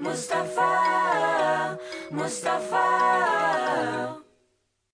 Mustafa, Mustafa, Mustafa.